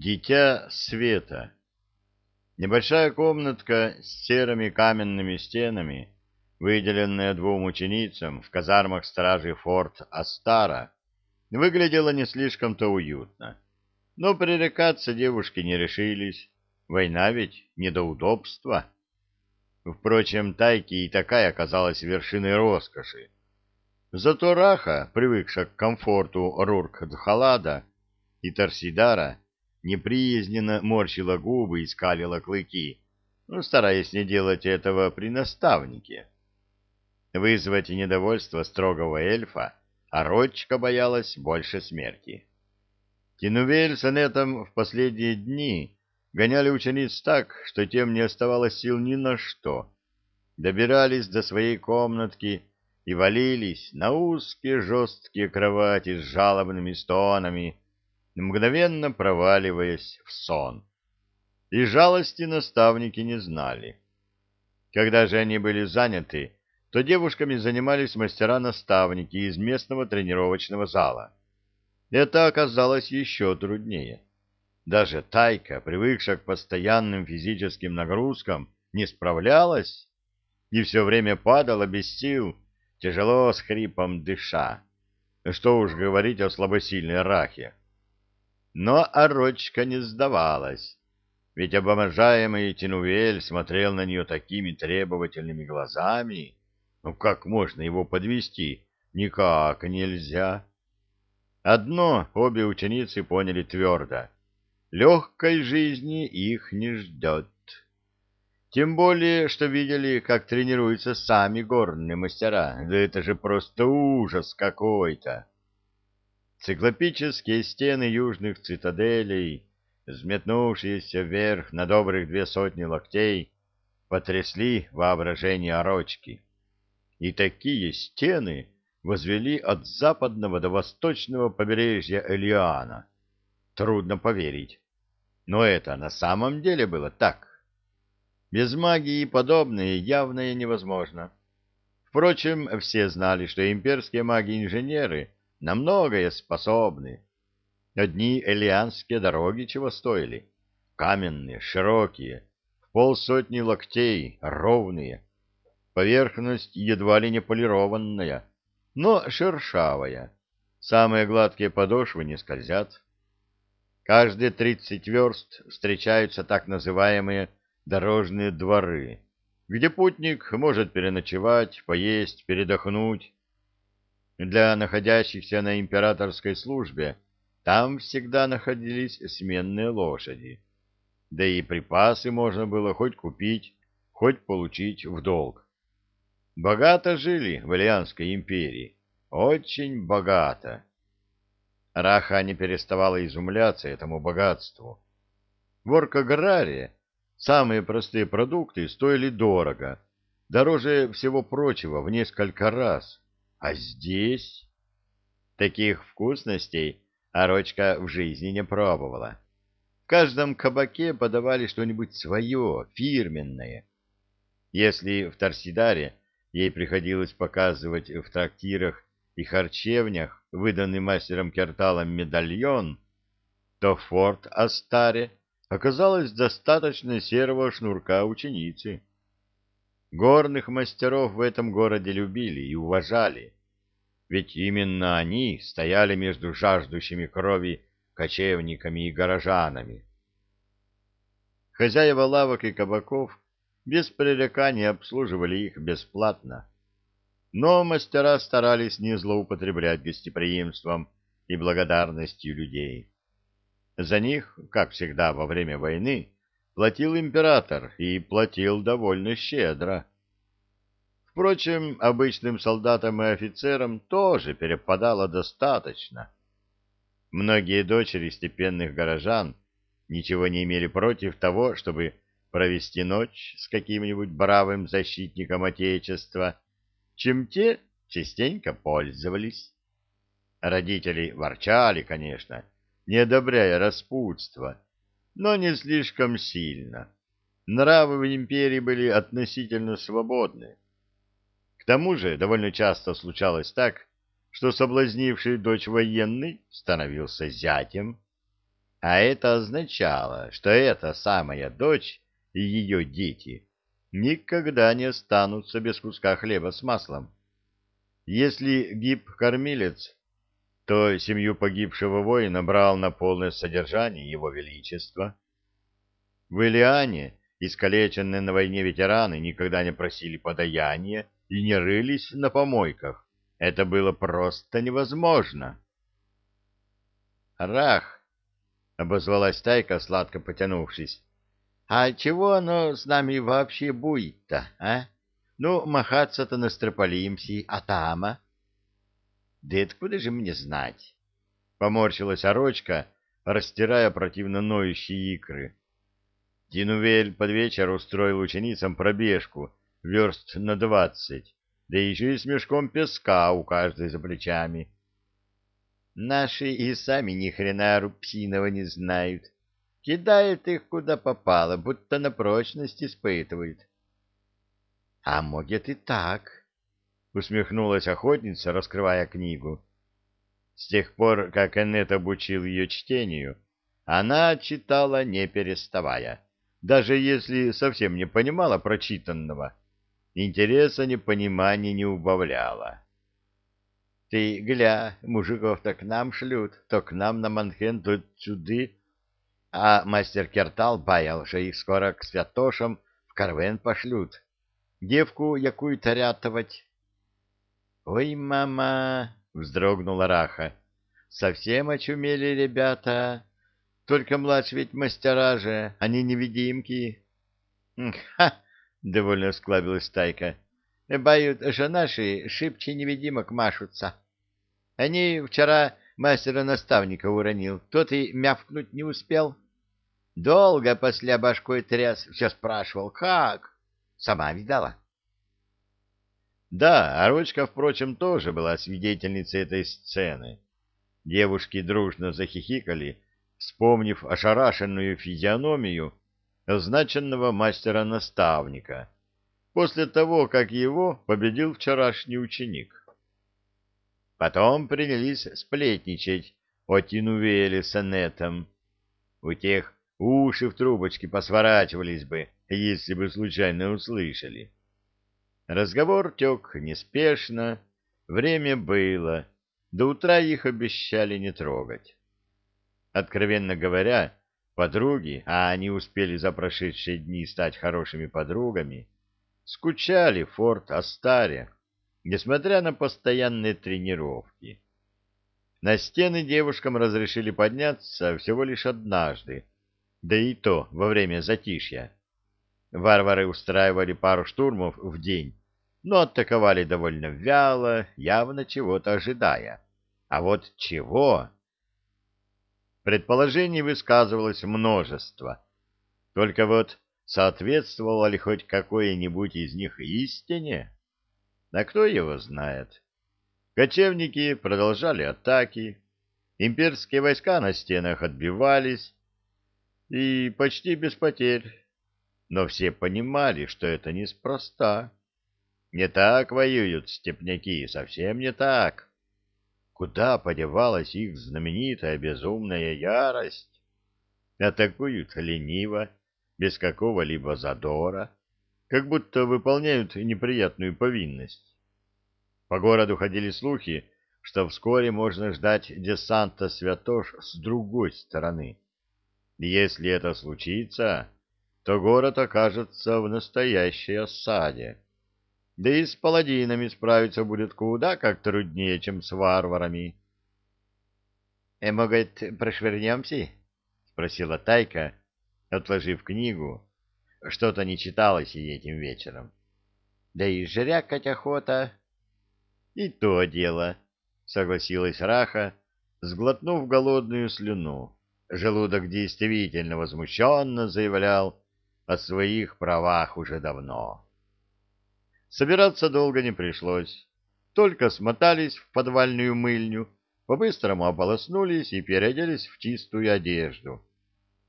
Дитя света. Небольшая комнатка с серыми каменными стенами, выделенная двум ученицам в казармах стражи форт Астара, выглядела не слишком-то уютно. Но пререкаться девушки не решились. Война ведь не до удобства. Впрочем, Тайки и такая оказалась вершиной роскоши. Зато Раха, привыкшая к комфорту Рурк-Дхалада и Торсидара, неприязненно морщила губы и скалила клыки, стараясь не делать этого при наставнике. Вызвать недовольство строгого эльфа, а Рочка боялась больше смерти. Тинувель с Анетом в последние дни гоняли учениц так, что тем не оставалось сил ни на что. Добирались до своей комнатки и валились на узкие жесткие кровати с жалобными стонами, мгновенно проваливаясь в сон. И жалости наставники не знали. Когда же они были заняты, то девушками занимались мастера-наставники из местного тренировочного зала. Это оказалось еще труднее. Даже Тайка, привыкшая к постоянным физическим нагрузкам, не справлялась и все время падала без сил, тяжело с хрипом дыша. Что уж говорить о слабосильной рахе. Но Орочка не сдавалась, ведь обожаемый Тинувель смотрел на нее такими требовательными глазами. Ну как можно его подвести? Никак нельзя. Одно обе ученицы поняли твердо. Легкой жизни их не ждет. Тем более, что видели, как тренируются сами горные мастера. Да это же просто ужас какой-то. Циклопические стены южных цитаделей, взметнувшиеся вверх на добрых две сотни локтей, потрясли воображение Орочки. И такие стены возвели от западного до восточного побережья Элиана. Трудно поверить. Но это на самом деле было так. Без магии подобное явно невозможно. Впрочем, все знали, что имперские маги-инженеры — на многое способны. Одни элианские дороги чего стоили? Каменные, широкие, в полсотни локтей, ровные. Поверхность едва ли не полированная, но шершавая. Самые гладкие подошвы не скользят. Каждые тридцать верст встречаются так называемые дорожные дворы, где путник может переночевать, поесть, передохнуть, для находящихся на императорской службе там всегда находились сменные лошади. Да и припасы можно было хоть купить, хоть получить в долг. Богато жили в Ильянской империи, очень богато. Раха не переставала изумляться этому богатству. В Оркограре самые простые продукты стоили дорого, дороже всего прочего в несколько раз. А здесь... Таких вкусностей Орочка в жизни не пробовала. В каждом кабаке подавали что-нибудь свое, фирменное. Если в Торсидаре ей приходилось показывать в трактирах и харчевнях выданный мастером Керталом медальон, то в форт Астаре оказалось достаточно серого шнурка ученицы. Горных мастеров в этом городе любили и уважали, ведь именно они стояли между жаждущими крови кочевниками и горожанами. Хозяева лавок и кабаков без пререкания обслуживали их бесплатно, но мастера старались не злоупотреблять гостеприимством и благодарностью людей. За них, как всегда во время войны, платил император и платил довольно щедро. Впрочем, обычным солдатам и офицерам тоже перепадало достаточно. Многие дочери степенных горожан ничего не имели против того, чтобы провести ночь с каким-нибудь бравым защитником Отечества, чем те частенько пользовались. Родители ворчали, конечно, не одобряя распутства, но не слишком сильно. Нравы в империи были относительно свободны. К тому же довольно часто случалось так, что соблазнивший дочь военный становился зятем. А это означало, что эта самая дочь и ее дети никогда не останутся без куска хлеба с маслом. Если гиб-кормилец, то семью погибшего воина брал на полное содержание его величества. В Илиане искалеченные на войне ветераны никогда не просили подаяния и не рылись на помойках. Это было просто невозможно. «Рах!» — обозвалась тайка, сладко потянувшись. «А чего оно с нами вообще будет-то, а? Ну, махаться-то настропалимся, а тама?» «Да откуда же мне знать?» — поморщилась орочка, растирая противно ноющие икры. Динувель под вечер устроил ученицам пробежку верст на двадцать, да еще и с мешком песка у каждой за плечами. Наши и сами ни хрена рупсиного не знают. Кидают их куда попало, будто на прочность испытывают. — А может и так, — усмехнулась охотница, раскрывая книгу. С тех пор, как Эннет обучил ее чтению, она читала не переставая, даже если совсем не понимала прочитанного — интереса непонимания не убавляла. Ты, гля, мужиков то к нам шлют, то к нам на Манхен, то сюды, а мастер Кертал баял, что их скоро к святошам в Карвен пошлют. Девку якую-то рятовать. — Ой, мама! — вздрогнула Раха. — Совсем очумели ребята. Только младшие ведь мастера же, они невидимки. — Ха! — довольно склабилась тайка. — Бают, что наши шибче невидимок машутся. Они вчера мастера-наставника уронил, тот и мявкнуть не успел. Долго после башкой тряс, все спрашивал, как? Сама видала? Да, Орочка, впрочем, тоже была свидетельницей этой сцены. Девушки дружно захихикали, вспомнив ошарашенную физиономию означенного мастера-наставника, после того, как его победил вчерашний ученик. Потом принялись сплетничать о Тинувеле с Анетом. У тех уши в трубочке посворачивались бы, если бы случайно услышали. Разговор тек неспешно, время было, до утра их обещали не трогать. Откровенно говоря, Подруги, а они успели за прошедшие дни стать хорошими подругами, скучали в форт Астаре, несмотря на постоянные тренировки. На стены девушкам разрешили подняться всего лишь однажды, да и то во время затишья. Варвары устраивали пару штурмов в день, но атаковали довольно вяло, явно чего-то ожидая. А вот чего Предположений высказывалось множество. Только вот соответствовало ли хоть какое-нибудь из них истине? А кто его знает? Кочевники продолжали атаки, имперские войска на стенах отбивались, и почти без потерь. Но все понимали, что это неспроста. Не так воюют степняки, совсем не так. Куда подевалась их знаменитая безумная ярость? Атакуют лениво, без какого-либо задора, как будто выполняют неприятную повинность. По городу ходили слухи, что вскоре можно ждать десанта святош с другой стороны. если это случится, то город окажется в настоящей осаде. Да и с паладинами справиться будет куда как труднее, чем с варварами. — Э, может, прошвернемся? — спросила Тайка, отложив книгу. Что-то не читалось ей этим вечером. — Да и жрякать охота. — И то дело, — согласилась Раха, сглотнув голодную слюну. Желудок действительно возмущенно заявлял о своих правах уже давно. Собираться долго не пришлось. Только смотались в подвальную мыльню, по-быстрому ополоснулись и переоделись в чистую одежду.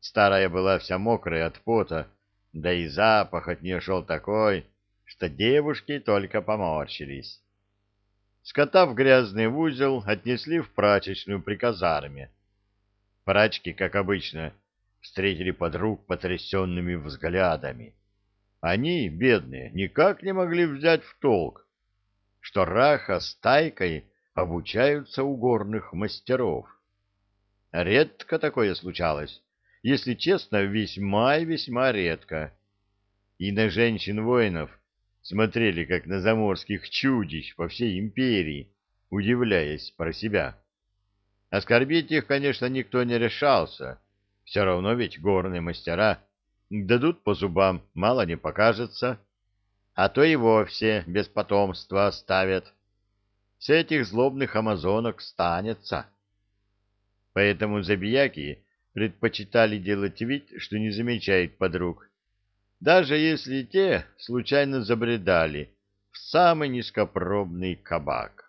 Старая была вся мокрая от пота, да и запах от нее шел такой, что девушки только поморщились. Скотав грязный узел, отнесли в прачечную при казарме. Прачки, как обычно, встретили подруг потрясенными взглядами. Они, бедные, никак не могли взять в толк, что Раха с Тайкой обучаются у горных мастеров. Редко такое случалось, если честно, весьма и весьма редко. И на женщин-воинов смотрели, как на заморских чудищ по всей империи, удивляясь про себя. Оскорбить их, конечно, никто не решался, все равно ведь горные мастера дадут по зубам, мало не покажется, а то и вовсе без потомства оставят. С этих злобных амазонок станется. Поэтому забияки предпочитали делать вид, что не замечают подруг, даже если те случайно забредали в самый низкопробный кабак.